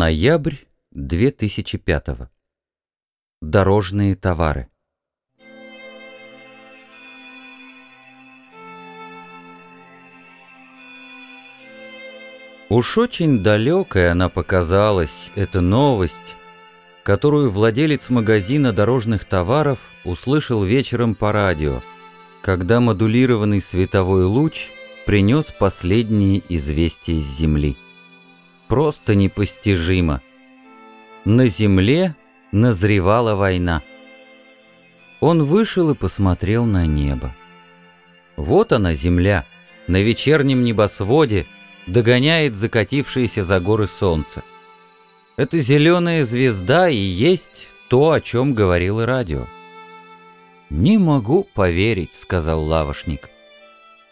Ноябрь 2005 Дорожные товары Уж очень далекой она показалась, эта новость, которую владелец магазина дорожных товаров услышал вечером по радио, когда модулированный световой луч принес последние известия с Земли. Просто непостижимо. На Земле назревала война. Он вышел и посмотрел на небо. Вот она, Земля, на вечернем небосводе догоняет закатившееся за горы солнце. Эта зеленая звезда и есть то, о чем говорило радио. «Не могу поверить», — сказал лавошник.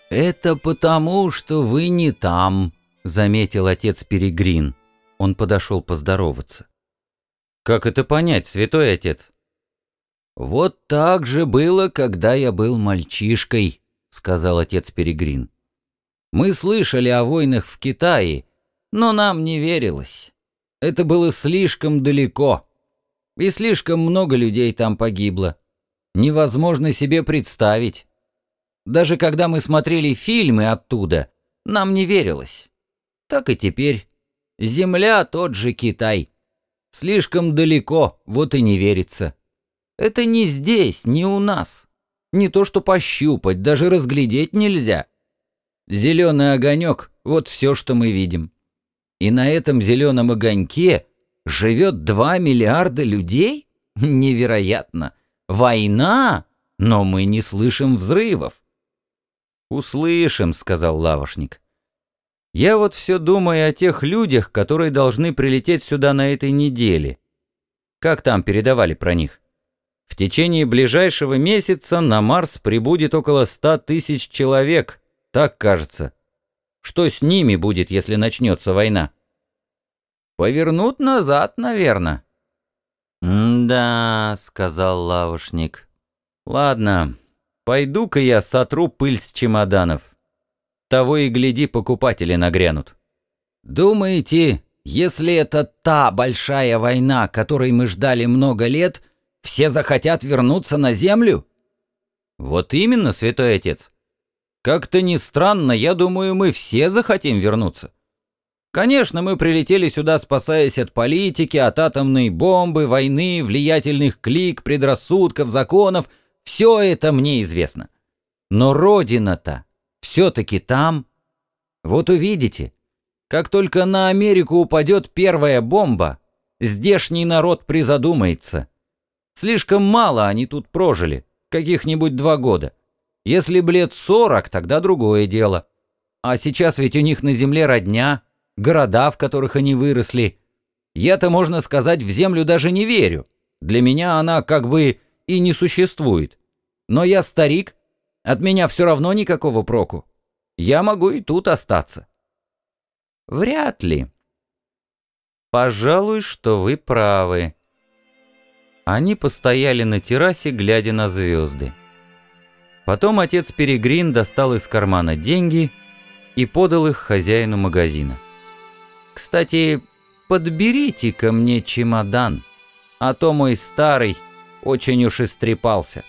«Это потому, что вы не там», — заметил отец Перегрин. Он подошел поздороваться. «Как это понять, святой отец?» «Вот так же было, когда я был мальчишкой», — сказал отец Перегрин. «Мы слышали о войнах в Китае, но нам не верилось. Это было слишком далеко, и слишком много людей там погибло. Невозможно себе представить. Даже когда мы смотрели фильмы оттуда, нам не верилось. Так и теперь. Земля тот же Китай». Слишком далеко, вот и не верится. Это не здесь, не у нас. Не то что пощупать, даже разглядеть нельзя. Зеленый огонек — вот все, что мы видим. И на этом зеленом огоньке живет два миллиарда людей? Невероятно. Война, но мы не слышим взрывов. «Услышим», — сказал лавошник. Я вот все думаю о тех людях, которые должны прилететь сюда на этой неделе. Как там передавали про них? В течение ближайшего месяца на Марс прибудет около ста тысяч человек, так кажется. Что с ними будет, если начнется война? Повернут назад, наверное. «Да», — сказал лавошник. «Ладно, пойду-ка я сотру пыль с чемоданов». Того и гляди, покупатели нагрянут. Думаете, если это та большая война, которой мы ждали много лет, все захотят вернуться на землю? Вот именно, святой отец. Как-то не странно, я думаю, мы все захотим вернуться. Конечно, мы прилетели сюда, спасаясь от политики, от атомной бомбы, войны, влиятельных клик, предрассудков, законов. Все это мне известно. Но родина-то все-таки там. Вот увидите, как только на Америку упадет первая бомба, здешний народ призадумается. Слишком мало они тут прожили, каких-нибудь два года. Если б лет сорок, тогда другое дело. А сейчас ведь у них на земле родня, города, в которых они выросли. Я-то, можно сказать, в землю даже не верю. Для меня она как бы и не существует. Но я старик, от меня все равно никакого проку. Я могу и тут остаться. Вряд ли. Пожалуй, что вы правы. Они постояли на террасе, глядя на звезды. Потом отец Перегрин достал из кармана деньги и подал их хозяину магазина. «Кстати, подберите ко мне чемодан, а то мой старый очень уж истрепался».